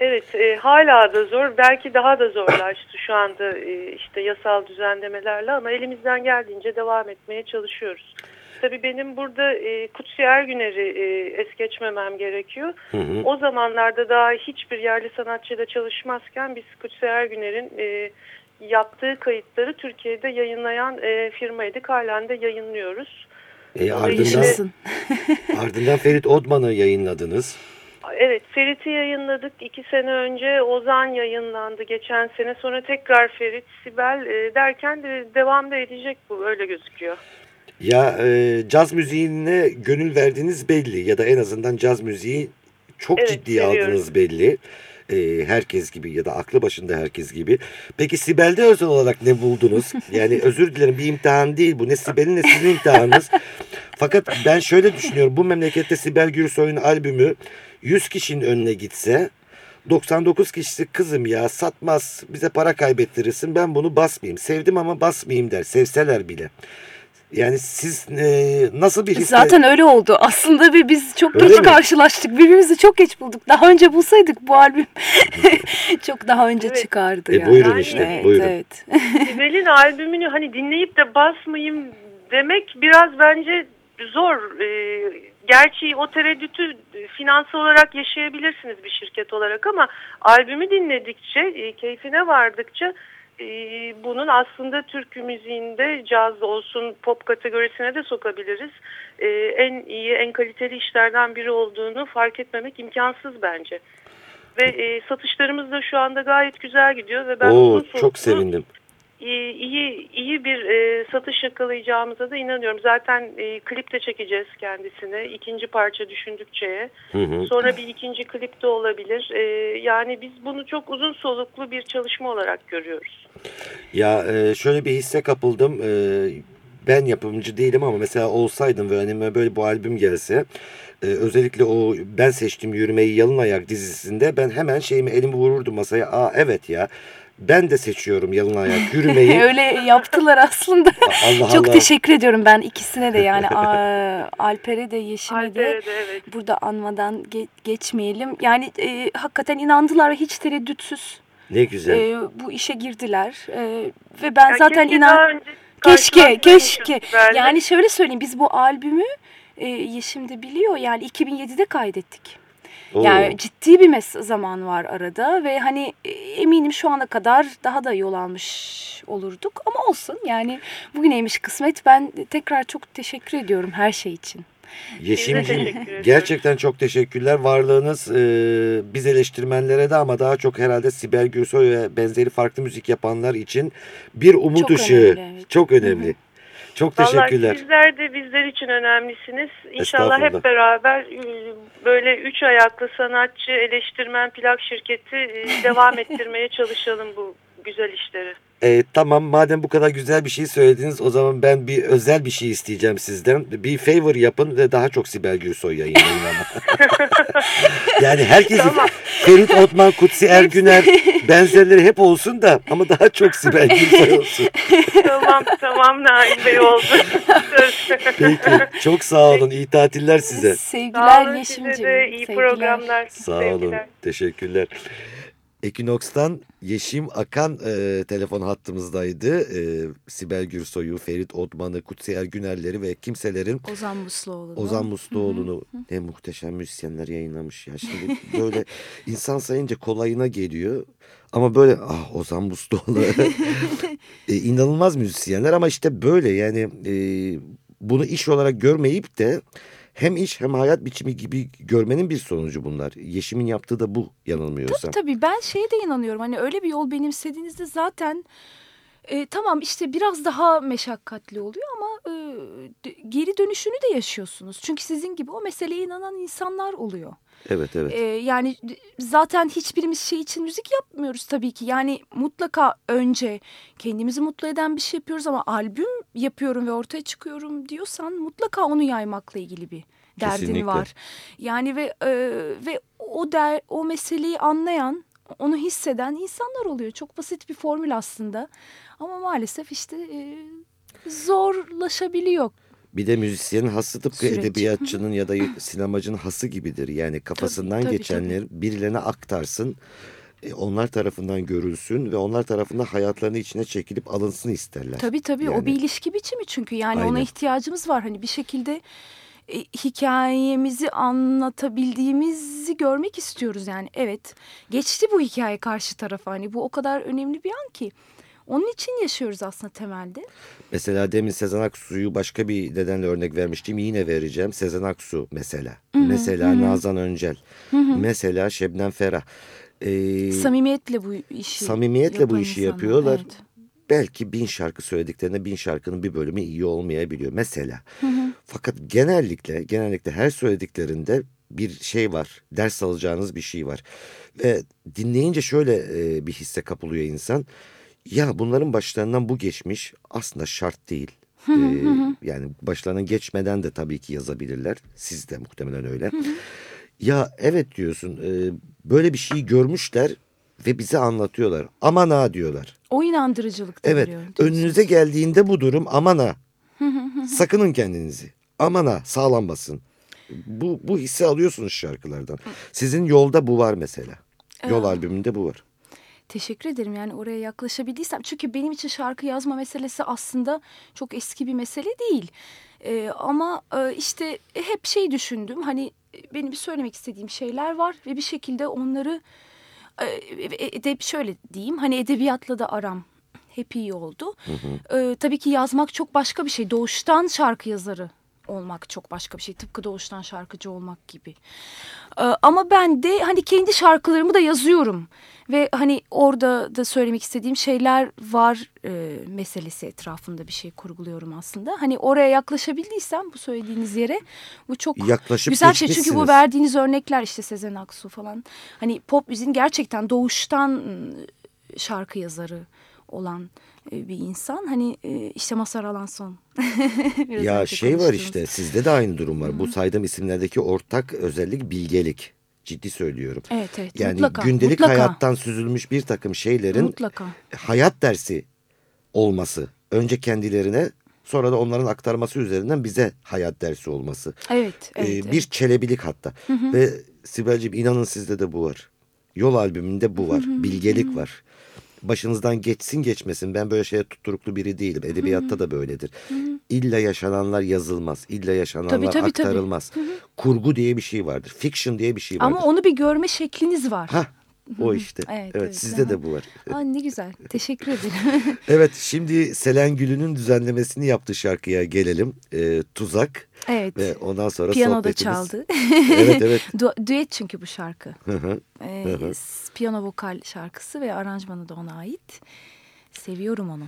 Evet e, hala da zor belki daha da zorlaştı şu anda e, işte yasal düzenlemelerle ama elimizden geldiğince devam etmeye çalışıyoruz. Tabii benim burada e, Kutsi Ergüner'i e, es geçmemem gerekiyor. Hı hı. O zamanlarda daha hiçbir yerli sanatçıyla çalışmazken biz Kutsi Ergüner'in e, yaptığı kayıtları Türkiye'de yayınlayan e, firmaydık. Halen de yayınlıyoruz. E, ardından, Yaşasın. ardından Ferit Odman'ı yayınladınız. Evet, Ferit'i yayınladık. İki sene önce Ozan yayınlandı geçen sene. Sonra tekrar Ferit, Sibel e, derken de devam da edecek bu. Öyle gözüküyor. Ya e, caz müziğine gönül verdiğiniz belli ya da en azından caz müziği çok Evet, ciddiye seviyorum. aldığınız belli. E, herkes gibi ya da aklı başında herkes gibi. Peki Sibel'de özel olarak ne buldunuz? Yani özür dilerim bir imtihan değil bu. Ne Sibel'in ne sizin imtihanınız. Fakat ben şöyle düşünüyorum. Bu memlekette Sibel Gürsoy'un albümü 100 kişinin önüne gitse 99 kişisi kızım ya satmaz bize para kaybettirirsin ben bunu basmayayım. Sevdim ama basmayayım der sevseler bile. Yani siz e, nasıl bir hisse... Zaten öyle oldu. Aslında ve biz çok Öyle geç mi? karşılaştık. Birbirimizi çok geç bulduk. Daha önce bulsaydık bu albüm çok daha önce Evet. çıkardı. E, yani. buyurun işte Evet, buyurun. evet. Sibel'in albümünü hani dinleyip de basmayayım demek biraz bence zor. E, gerçi o tereddütü finansal olarak yaşayabilirsiniz bir şirket olarak ama albümü dinledikçe, e, keyfine vardıkça e, bunun aslında Türk müziğinde caz olsun pop kategorisine de sokabiliriz. E, en iyi, en kaliteli işlerden biri olduğunu fark etmemek imkansız bence. Ve e, satışlarımız da şu anda gayet güzel gidiyor ve ben Oo çok sevindim. İyi iyi, iyi bir e, satış yakalayacağımıza da inanıyorum. Zaten e, klip de çekeceğiz kendisine. İkinci parça düşündükçeye. Hı hı. Sonra bir ikinci klip de olabilir. E, yani biz bunu çok uzun soluklu bir çalışma olarak görüyoruz. Ya e, şöyle bir hisse kapıldım. E, ben yapımcı değilim ama mesela olsaydım ve önüme böyle bu albüm gelse e, özellikle o ben seçtim Yürümeyi Yalın Ayak dizisinde ben hemen şeyimi elimi vururdum masaya. Aa evet ya ben de seçiyorum Yalın Ayak Yürümeyi. Öyle yaptılar aslında. Allah Çok Allah. teşekkür ediyorum ben ikisine de yani Alper'e de Yeşim'e de evet. burada anmadan ge- geçmeyelim. Yani e, hakikaten inandılar hiç tereddütsüz Ne güzel. e, bu işe girdiler. E, ve ben Ya zaten inan keşke keşke yani şöyle söyleyeyim biz bu albümü e, Yeşim de biliyor yani 2007'de kaydettik. Oo. Yani ciddi bir mes zaman var arada ve hani e, eminim şu ana kadar daha da yol almış olurduk ama olsun yani bugüneymiş kısmet ben tekrar çok teşekkür ediyorum her şey için. Yeşimciğim gerçekten çok teşekkürler. Varlığınız e, biz eleştirmenlere de ama daha çok herhalde Sibel Gürsoy ve benzeri farklı müzik yapanlar için bir umut Çok ışığı. önemli, evet. Çok önemli. Çok teşekkürler. Vallahi sizler de bizler için önemlisiniz. İnşallah hep beraber e, böyle üç ayaklı sanatçı, eleştirmen, plak şirketi e, devam ettirmeye çalışalım bu güzel işleri. E, tamam madem bu kadar güzel bir şey söylediniz o zaman ben bir özel bir şey isteyeceğim sizden. Bir favor yapın ve daha çok Sibel Gürsoy yayınlayın ama. yani herkesin Ferit Otman, Kutsi Ergüner benzerleri hep olsun da ama daha çok Sibel Gürsoy olsun. tamam tamam Nail Bey oldu. Peki çok sağ olun iyi tatiller size. Sağ Sevgiler olun Yeşimciğim. size de iyi sevgiler. programlar. Sağ olun. sevgiler. Teşekkürler. Ekinoks'tan Yeşim Akan e, telefon hattımızdaydı. E, Sibel Gürsoy'u, Ferit Otman'ı, Kutsi Ergünerleri ve kimselerin Ozan Musluoğlu. Ozan Musluoğlu'nu ne muhteşem müzisyenler yayınlamış ya. Şimdi böyle insan sayınca kolayına geliyor. Ama böyle ah Ozan Musluoğlu e, inanılmaz müzisyenler ama işte böyle yani e, bunu iş olarak görmeyip de hem iş hem hayat biçimi gibi görmenin bir sonucu bunlar. Yeşim'in yaptığı da bu yanılmıyorsam. Tabii tabii ben şeye de inanıyorum. Hani öyle bir yol benimsediğinizde zaten e, tamam işte biraz daha meşakkatli oluyor ama e, geri dönüşünü de yaşıyorsunuz. Çünkü sizin gibi o meseleye inanan insanlar oluyor. Evet evet. E, yani zaten hiçbirimiz şey için müzik yapmıyoruz tabii ki. Yani mutlaka önce kendimizi mutlu eden bir şey yapıyoruz ama albüm yapıyorum ve ortaya çıkıyorum diyorsan mutlaka onu yaymakla ilgili bir derdin Kesinlikle. var. Yani ve e, ve o der o meseleyi anlayan, onu hisseden insanlar oluyor. Çok basit bir formül aslında. Ama maalesef işte e, zorlaşabiliyor. Bir de müzisyenin hası tıpkı Süreç. edebiyatçının ya da sinemacının hası gibidir. Yani kafasından tabii, geçenleri birilerine aktarsın. e, Onlar tarafından görülsün ve onlar tarafından hayatlarını içine çekilip alınsın isterler. Tabii tabii o Yani- bir ilişki biçimi çünkü yani ona Aynen. ihtiyacımız var. Hani bir şekilde e, hikayemizi anlatabildiğimizi görmek istiyoruz yani. Evet geçti bu hikaye karşı tarafa hani bu o kadar önemli bir an ki. Onun için yaşıyoruz aslında temelde. Mesela demin Sezen Aksu'yu başka bir nedenle örnek vermiştim. Yine vereceğim. Sezen Aksu mesela. Mesela Nazan Öncel. Mesela Şebnem Ferah. Ee, Samimiyetle bu işi samimiyetle bu işi insanlar, yapıyorlar. evet. belki bin şarkı söylediklerinde bin şarkının bir bölümü iyi olmayabiliyor mesela. Fakat genellikle genellikle her söylediklerinde bir şey var. Ders alacağınız bir şey var. Ve dinleyince şöyle e, bir hisse kapılıyor insan. Ya bunların başlarından bu geçmiş aslında şart değil. Ee, yani başlarına geçmeden de tabii ki yazabilirler. Siz de muhtemelen öyle. Ya evet diyorsun e, böyle bir şeyi görmüşler ve bize anlatıyorlar. Aman ha diyorlar. O inandırıcılık Evet önünüze geldiğinde bu durum aman ha. Sakının kendinizi. Aman ha sağlam basın. Bu, bu hissi alıyorsunuz şarkılardan. Sizin yolda bu var mesela. Yol albümünde bu var. Teşekkür ederim yani oraya yaklaşabildiysem. Çünkü benim için şarkı yazma meselesi aslında çok eski bir mesele değil. Ee, ama e, işte hep şey düşündüm hani e, benim söylemek istediğim şeyler var ve bir şekilde onları e, edeb şöyle diyeyim hani edebiyatla da aram hep iyi oldu. Ee, tabii ki yazmak çok başka bir şey. Doğuştan şarkı yazarı olmak çok başka bir şey. Tıpkı doğuştan şarkıcı olmak gibi. Ee, ama ben de hani kendi şarkılarımı da yazıyorum. Ve hani orada da söylemek istediğim şeyler var e, meselesi etrafında bir şey kurguluyorum aslında. Hani oraya yaklaşabildiysem bu söylediğiniz yere bu çok Yaklaşıp güzel şey. Çünkü bu verdiğiniz örnekler işte Sezen Aksu falan. Hani pop müziğin gerçekten doğuştan ıı, şarkı yazarı olan bir insan. Hani e, işte Mazhar Alanson. Ya şey var işte sizde de aynı durum var. Bu saydığım isimlerdeki ortak özellik bilgelik. Ciddi söylüyorum. Evet evet Yani mutlaka. gündelik mutlaka, hayattan süzülmüş bir takım şeylerin Mutlaka. hayat dersi olması. Önce kendilerine sonra da onların aktarması üzerinden bize hayat dersi olması. Evet. Ee, evet, bir çelebilik hatta. Ve Sibel'ciğim inanın sizde de bu var. Yol albümünde bu var. Bilgelik var. Başınızdan geçsin geçmesin ben böyle şeye tutturuklu biri değilim. Edebiyatta da böyledir. İlla yaşananlar yazılmaz. İlla yaşananlar Tabii, tabii, tabii. aktarılmaz. Kurgu diye bir şey vardır. Fiction diye bir şey vardır. Ama onu bir görme şekliniz var. Hah, o işte. Evet, Evet, evet, sizde aha. de bu var. Aa, ne güzel. Teşekkür ederim. Evet şimdi Selen Gül'ünün düzenlemesini yaptığı şarkıya gelelim. Ee, Tuzak evet. ve ondan sonra Piyanoda sohbetimiz. çaldı. Evet evet. Du- düet çünkü bu şarkı. Hı hı. Hı hı. s- piyano vokal şarkısı ve aranjmanı da ona ait. Seviyorum onu.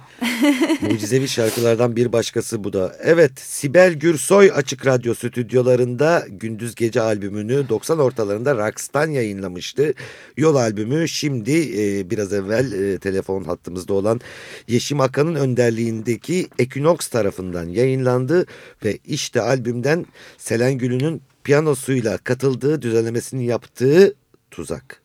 Mucizevi şarkılardan bir başkası bu da. Evet Sibel Gürsoy Açık Radyo stüdyolarında Gündüz Gece albümünü 90 ortalarında Rocks'tan yayınlamıştı. Yol albümü şimdi e, biraz evvel e, telefon hattımızda olan Yeşim Akan'ın önderliğindeki Equinox tarafından yayınlandı. Ve işte albümden Selen Gül'ünün piyanosuyla katıldığı düzenlemesini yaptığı Tuzak.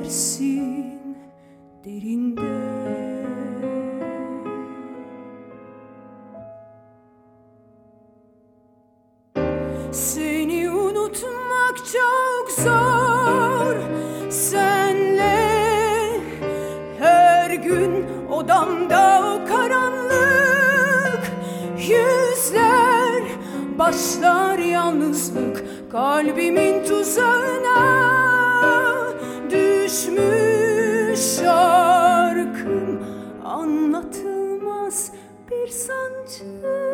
Kedersin derinde. Seni unutmak çok zor. Senle her gün odamda o karanlık yüzler başlar yalnızlık. Kalbimin tuzağına düşmüş şarkım. Anlatılmaz bir sancı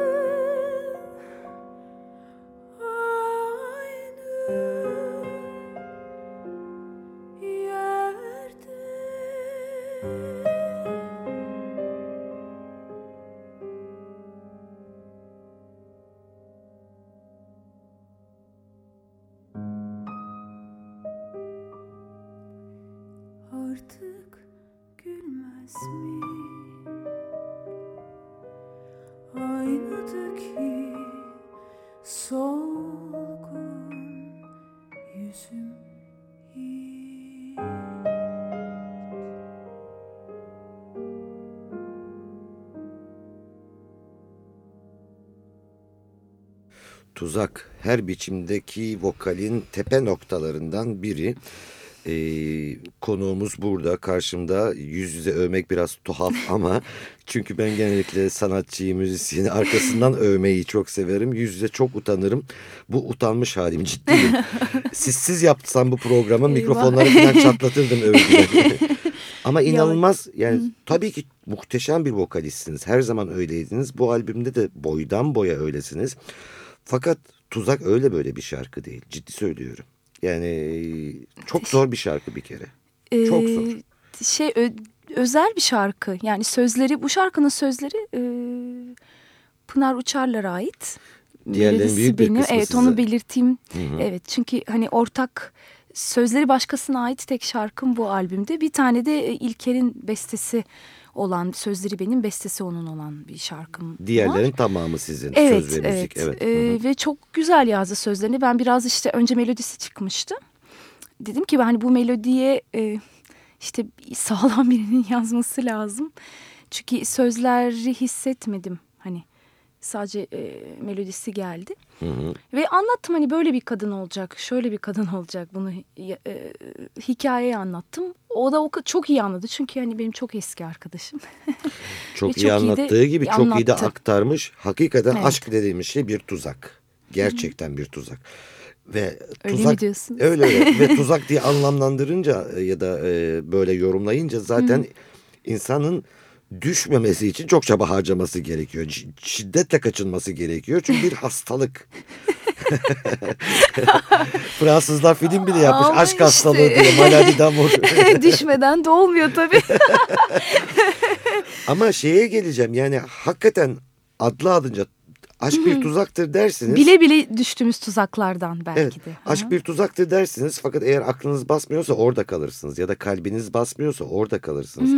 Tuzak her biçimdeki vokalin tepe noktalarından biri. Ee, konuğumuz burada karşımda yüz yüze övmek biraz tuhaf ama çünkü ben genellikle sanatçıyı, müzisyeni arkasından övmeyi çok severim. Yüz yüze çok utanırım. Bu utanmış halim ciddiyim. Sizsiz yapsam bu programı mikrofonları falan çatlatırdım övgüden. ama inanılmaz yani tabii ki muhteşem bir vokalistsiniz. Her zaman öyleydiniz. Bu albümde de boydan boya öylesiniz. Fakat Tuzak öyle böyle bir şarkı değil. Ciddi söylüyorum. Yani çok zor bir şarkı bir kere. Çok Ee, zor. Şey özel bir şarkı. Yani sözleri bu şarkının sözleri e, Pınar Uçarlar'a ait. Diğerlerin büyük bir benim. kısmı Evet size. onu belirteyim. Hı hı. Evet çünkü hani ortak sözleri başkasına ait tek şarkım bu albümde. Bir tane de e, İlker'in bestesi olan sözleri benim bestesi onun olan bir şarkım var. Diğerlerin tamamı sizin Evet, söz ve müzik. evet. Evet. Ee, Hı hı. ve çok güzel yazdı sözlerini. Ben biraz işte önce melodisi çıkmıştı. Dedim ki ben hani bu melodiye e, işte sağlam birinin yazması lazım. Çünkü sözleri hissetmedim. Sadece e, melodisi geldi. Hı hı. Ve anlattım hani böyle bir kadın olacak, şöyle bir kadın olacak bunu e, hikayeye anlattım. O da o çok iyi anladı çünkü hani benim çok eski arkadaşım. Çok Ve iyi çok iyi de anlattığı gibi çok iyi de anlattı. aktarmış. Hakikaten Evet. aşk dediğimiz şey bir tuzak. Gerçekten bir tuzak. Ve Öyle tuzak öyle öyle ve tuzak diye anlamlandırınca ya da e, böyle yorumlayınca zaten insanın düşmemesi için çok çaba harcaması gerekiyor. Şiddetle kaçınması gerekiyor. Çünkü bir hastalık. Fransızlar film bile yapmış. Ama Aşk işte. hastalığı diye. Maladi d'amour. Düşmeden de olmuyor tabii. Ama şeye geleceğim yani hakikaten adlı adınca aşk bir tuzaktır dersiniz. bile bile düştüğümüz tuzaklardan belki Evet, de. aşk Aha. bir tuzaktır dersiniz fakat eğer aklınız basmıyorsa orada kalırsınız ya da kalbiniz basmıyorsa orada kalırsınız.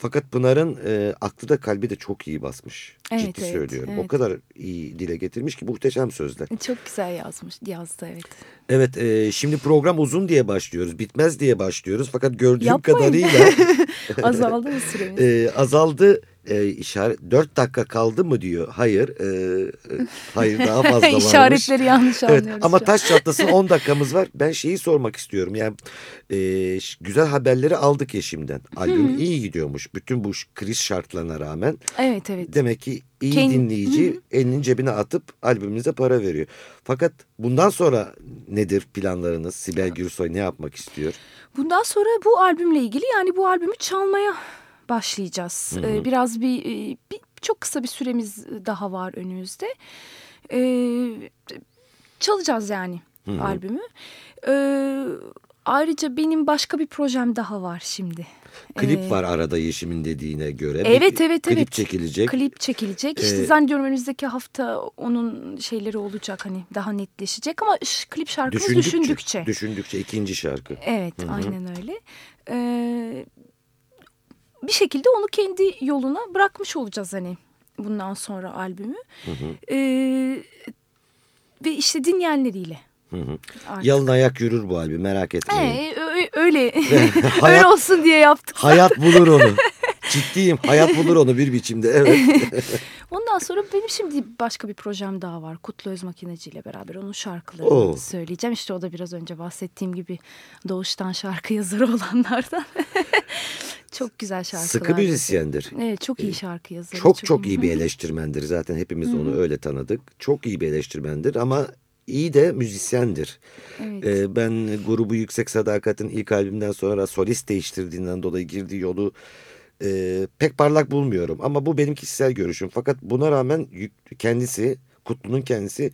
fakat Pınar'ın e, aklı da kalbi de çok iyi basmış. Evet, Ciddi evet, söylüyorum. O evet. kadar iyi dile getirmiş ki muhteşem sözler. Çok güzel yazmış, yazdı evet. Evet e, şimdi program uzun diye başlıyoruz bitmez diye başlıyoruz fakat gördüğüm Yapmayın. kadarıyla Azaldı mı süremiz? e, azaldı. E, işaret 4 dakika kaldı mı diyor. Hayır. e, e, hayır daha fazla varmış. İşaretleri yanlış Evet anlıyoruz. ama taş çatlasın 10 dakikamız var. Ben şeyi sormak istiyorum. Yani e, güzel haberleri aldık eşimden. Albüm iyi gidiyormuş. Bütün bu kriz şartlarına rağmen. Evet evet. Demek ki iyi Kend- dinleyici elinin cebine atıp albümünüze para veriyor. Fakat bundan sonra nedir planlarınız? Sibel Gürsoy ne yapmak istiyor? Bundan sonra bu albümle ilgili yani bu albümü çalmaya başlayacağız. Ee, biraz bir, e, bir çok kısa bir süremiz daha var önümüzde. Ee, çalacağız yani albümü. Ee, ayrıca benim başka bir projem daha var şimdi. Klip Ee, var arada Yeşim'in dediğine göre. Bir Evet evet klip evet. çekilecek. Klip çekilecek. İşte Ee, zannediyorum önümüzdeki hafta onun şeyleri olacak hani daha netleşecek ama klip şarkımız Düşündükçe. düşündükçe. Düşündükçe ikinci şarkı. Evet aynen öyle. Ee, bir şekilde onu kendi yoluna bırakmış olacağız hani bundan sonra albümü. Ee, ve işte dinleyenleriyle. Artık. Yalın ayak yürür bu albüm merak etmeyin. Ee, öyle hayat- öyle olsun diye yaptık. Hayat bulur onu. Ciddiyim. Hayat bulur onu bir biçimde. Evet. Ondan sonra benim şimdi başka bir projem daha var. Kutlu Öz Makineci ile beraber onun şarkılarını Oo. söyleyeceğim. İşte o da biraz önce bahsettiğim gibi doğuştan şarkı yazarı olanlardan. Çok güzel şarkılar. Sıkı müzisyendir. Evet çok iyi şarkı yazarı. Çok çok iyi bir eleştirmendir. Zaten hepimiz onu öyle tanıdık. Çok iyi bir eleştirmendir ama iyi de müzisyendir. Evet. Ee, ben grubu Yüksek Sadakat'in ilk albümden sonra solist değiştirdiğinden dolayı girdiği yolu e, pek parlak bulmuyorum. Ama bu benim kişisel görüşüm. Fakat buna rağmen kendisi, Kutlu'nun kendisi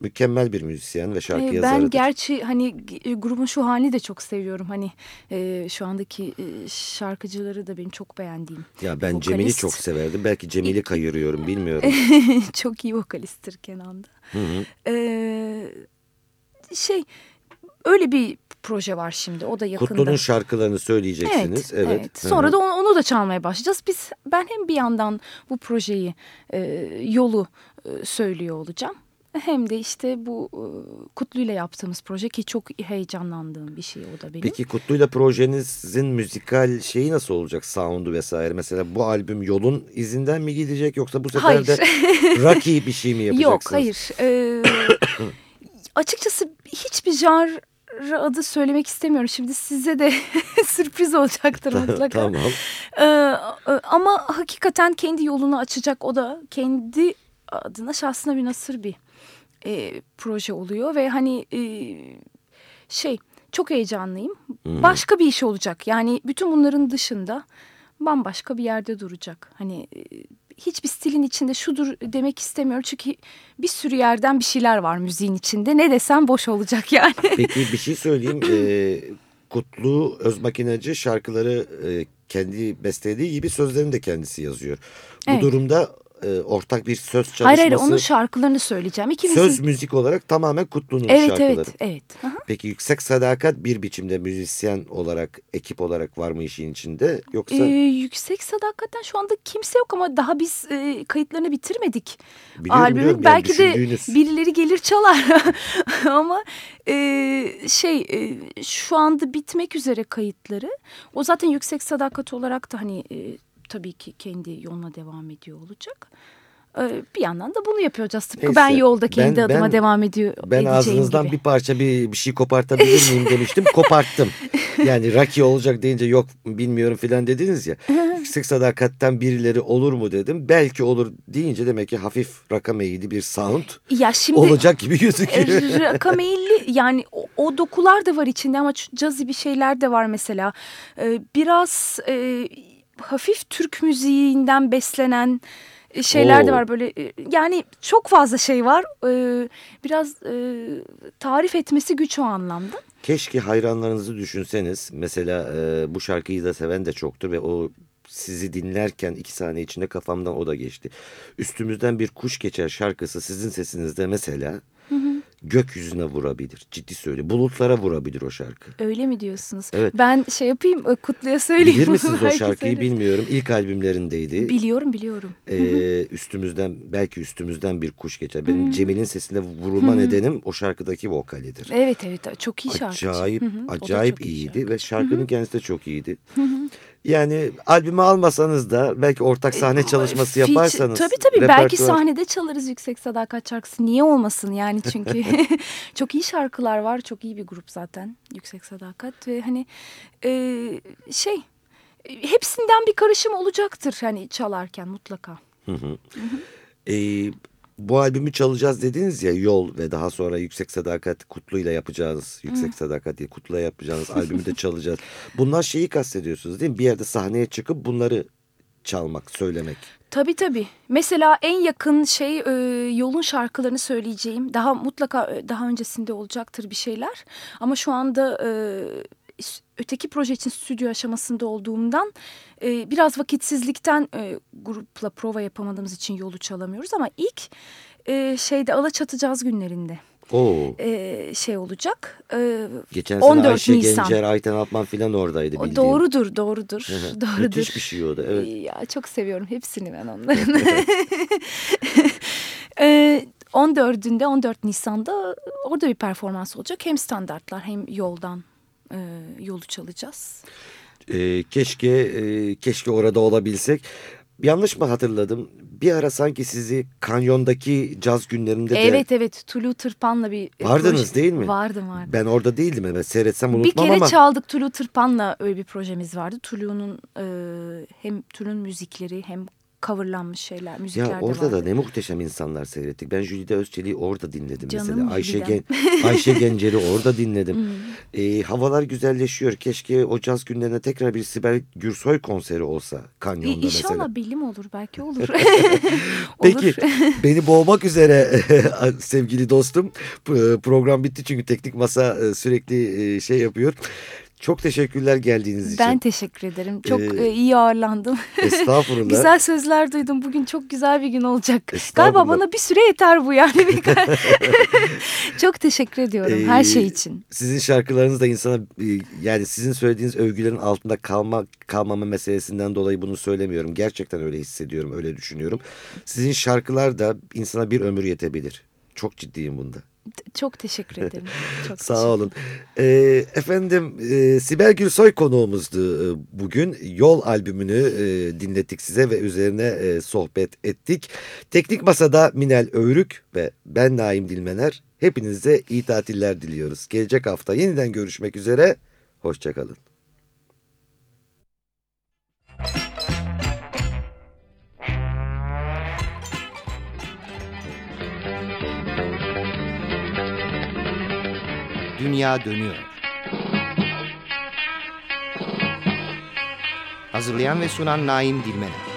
mükemmel bir müzisyen ve şarkı Ee, yazarıdır. Ben gerçi hani e, grubun şu halini de çok seviyorum. Hani e, şu andaki e, şarkıcıları da benim çok beğendiğim. ya ben vokalist. Cemil'i çok severdim. Belki Cemil'i kayırıyorum bilmiyorum. çok iyi vokalisttir Kenan da. Hı hı. Ee, şey öyle bir proje var şimdi. O da yakında. Kutlu'nun şarkılarını söyleyeceksiniz. Evet, Evet. evet. Sonra da onu, onu da çalmaya başlayacağız. Biz ben hem bir yandan bu projeyi e, yolu e, söylüyor olacağım. Hem de işte bu Kutlu ile yaptığımız proje ki çok heyecanlandığım bir şey o da benim. Peki Kutlu'yla projenizin müzikal şeyi nasıl olacak? Sound'u vesaire. Mesela bu albüm yolun izinden mi gidecek yoksa bu sefer Hayır. de Rocky bir şey mi yapacaksınız? Yok hayır. Ee, açıkçası hiçbir jar adı söylemek istemiyorum. Şimdi size de sürpriz olacaktır mutlaka. tamam. Ee, ama hakikaten kendi yolunu açacak o da kendi adına şahsına bir nasır bir e, proje oluyor ve hani e, şey çok heyecanlıyım. Başka bir iş olacak. Yani bütün bunların dışında bambaşka bir yerde duracak. Hani e, hiçbir stilin içinde şudur demek istemiyorum. Çünkü bir sürü yerden bir şeyler var müziğin içinde. Ne desem boş olacak yani. Peki bir şey söyleyeyim. Ee, Kutlu Özmakinacı şarkıları e, kendi bestelediği gibi sözlerini de kendisi yazıyor. Bu Evet. durumda e, ortak bir söz çalışması hayır hayır onun şarkılarını söyleyeceğim. İkimizin... söz müzik olarak tamamen Kutlu'nun Evet şarkıları. evet evet. Aha. Peki yüksek sadakat bir biçimde müzisyen olarak, ekip olarak var mı işin içinde? Yoksa Ee, yüksek sadakatten şu anda kimse yok ama daha biz e, kayıtlarını bitirmedik. Biliyorum, Albümün biliyorum. Yani belki de birileri gelir çalar ama e, şey e, şu anda bitmek üzere kayıtları. O zaten yüksek sadakat olarak da hani e, tabii ki kendi yoluna devam ediyor olacak. E, bir yandan da bunu yapacağız. Tıpkı Neyse, ben yolda kendi ben- adıma ben- devam ediyor ben ağzınızdan gibi. bir parça bir, bir şey kopartabilir miyim demiştim. Koparttım. Yani Rocky olacak deyince yok bilmiyorum filan dediniz ya. yüksek sadakatten birileri olur mu dedim. Belki olur deyince demek ki hafif rakam eğili bir sound Ya şimdi olacak gibi gözüküyor. Rakam eğili yani o, o dokular da var içinde ama cazzy bir şeyler de var mesela. Ee, biraz e, hafif Türk müziğinden beslenen e, şeyler de Oo. var böyle e, yani çok fazla şey var. Ee, biraz e, tarif etmesi güç o anlamda. Keşke hayranlarınızı düşünseniz. Mesela e, bu şarkıyı da seven de çoktur ve o sizi dinlerken iki saniye içinde kafamdan o da geçti. Üstümüzden bir kuş geçer şarkısı sizin sesinizde mesela gökyüzüne vurabilir. Ciddi söyle. Bulutlara vurabilir o şarkı. Öyle mi diyorsunuz? Evet. Ben şey yapayım e, Kutlu'ya söyleyeyim. Bilir misiniz o şarkıyı söylerim. bilmiyorum. İlk albümlerindeydi. Biliyorum biliyorum. Ee, üstümüzden belki üstümüzden bir kuş geçer. Benim Cemil'in sesinde vurulma nedenim o şarkıdaki vokalidir. Evet evet çok iyi şarkı. Acayip, Hı hı, acayip iyi iyiydi şarkı. ve şarkının kendisi de çok iyiydi. Yani albümü almasanız da belki ortak sahne çalışması Feature- yaparsanız. Tabii tabii belki repertuar- sahnede çalarız Yüksek Sadakat şarkısı. Niye olmasın yani çünkü çok iyi şarkılar var. Çok iyi bir grup zaten Yüksek Sadakat ve hani e, şey e, hepsinden bir karışım olacaktır hani çalarken mutlaka. Ee, bu albümü çalacağız dediniz ya Yol ve daha sonra Yüksek Sadakat Kutlu'yla yapacağınız Yüksek Sadakat diye Kutlu'yla yapacağınız albümü de çalacağız. Bunlar şeyi kastediyorsunuz değil mi? Bir yerde sahneye çıkıp bunları çalmak, söylemek. Tabii tabii. Mesela en yakın şey e, yolun şarkılarını söyleyeceğim. Daha mutlaka e, daha öncesinde olacaktır bir şeyler. Ama şu anda e, öteki proje için stüdyo aşamasında olduğumdan e, biraz vakitsizlikten e, grupla prova yapamadığımız için yolu çalamıyoruz. Ama ilk e, şeyde Alaçatı günlerinde Oo. e, şey olacak. E, Geçen sene 14 Ayşe Nisan. Gencer, Ayten Altman filan oradaydı o bildiğim. doğrudur, doğrudur, hı. doğrudur. Müthiş bir şey o da evet. Ya çok seviyorum hepsini ben onların. Ee, 14'ünde 14 Nisan'da orada bir performans olacak. Hem standartlar hem yoldan e, yolu çalacağız. Ee, keşke e, keşke orada olabilsek. Yanlış mı hatırladım? Bir ara sanki sizi kanyondaki caz günlerinde de Evet evet Tulu Tırpan'la bir e, Vardınız proje- değil mi? Vardım vardım. ben orada değildim evet seyretsem Bir unutmam kere ama çaldık Tulu Tırpan'la öyle bir projemiz vardı. Tulu'nun e, hem Tulu'nun müzikleri hem coverlanmış şeyler, müzikler ya orada da ne muhteşem insanlar seyrettik. Ben Jülide Özçelik'i orada dinledim Canım mesela. Ayşe. Gen Ayşe Gencer'i orada dinledim. Hmm. Ee, havalar güzelleşiyor. Keşke o caz günlerine tekrar bir Sibel Gürsoy konseri olsa kanyonda İnşallah mesela. bilim olur belki olur. Peki beni boğmak üzere sevgili dostum. Program bitti çünkü teknik masa e, sürekli e, şey yapıyor. Çok teşekkürler geldiğiniz için. Ben teşekkür ederim. Çok Ee, e, iyi ağırlandım. Estağfurullah. güzel sözler duydum. Bugün çok güzel bir gün olacak. Galiba bana bir süre yeter bu yani. çok teşekkür ediyorum her Ee, şey için. Sizin şarkılarınız da insana e, yani sizin söylediğiniz övgülerin altında kalma kalmama meselesinden dolayı bunu söylemiyorum. Gerçekten öyle hissediyorum, öyle düşünüyorum. Sizin şarkılar da insana bir ömür yetebilir. Çok ciddiyim bunda. Çok teşekkür ederim. Çok Sağ teşekkür olun. Ee, efendim e, Sibel Gülsoy konuğumuzdu e, bugün. Yol albümünü e, dinlettik size ve üzerine e, sohbet ettik. Teknik Masa'da Minel Öğrük ve ben Naim Dilmener. Hepinize iyi tatiller diliyoruz. Gelecek hafta yeniden görüşmek üzere. Hoşçakalın. Dünya dönüyor. Hazırlayan ve sunan Naim Dilmener.